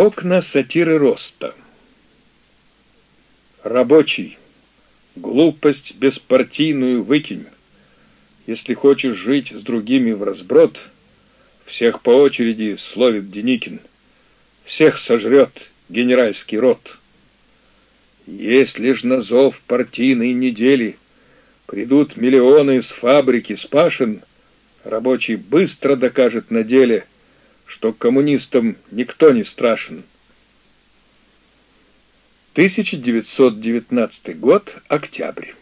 Окна сатиры роста. Рабочий, глупость беспартийную выкинь. Если хочешь жить с другими в разброд, всех по очереди словит Деникин. Всех сожрет генеральский род. Если ж на зов партийной недели придут миллионы с фабрики, с рабочий быстро докажет на деле, что коммунистам никто не страшен. 1919 год, октябрь.